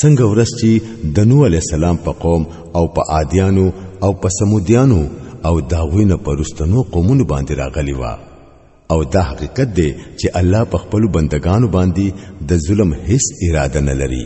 څنګه ورستی د نو علی السلام په قوم او په عادیانو او په سمودیانو او داوینه پرستنو قومونو باندې راغلی وا او دا حقیقت دی چې الله په خپل بندگانو باندې د ظلم هیڅ اراده نه لري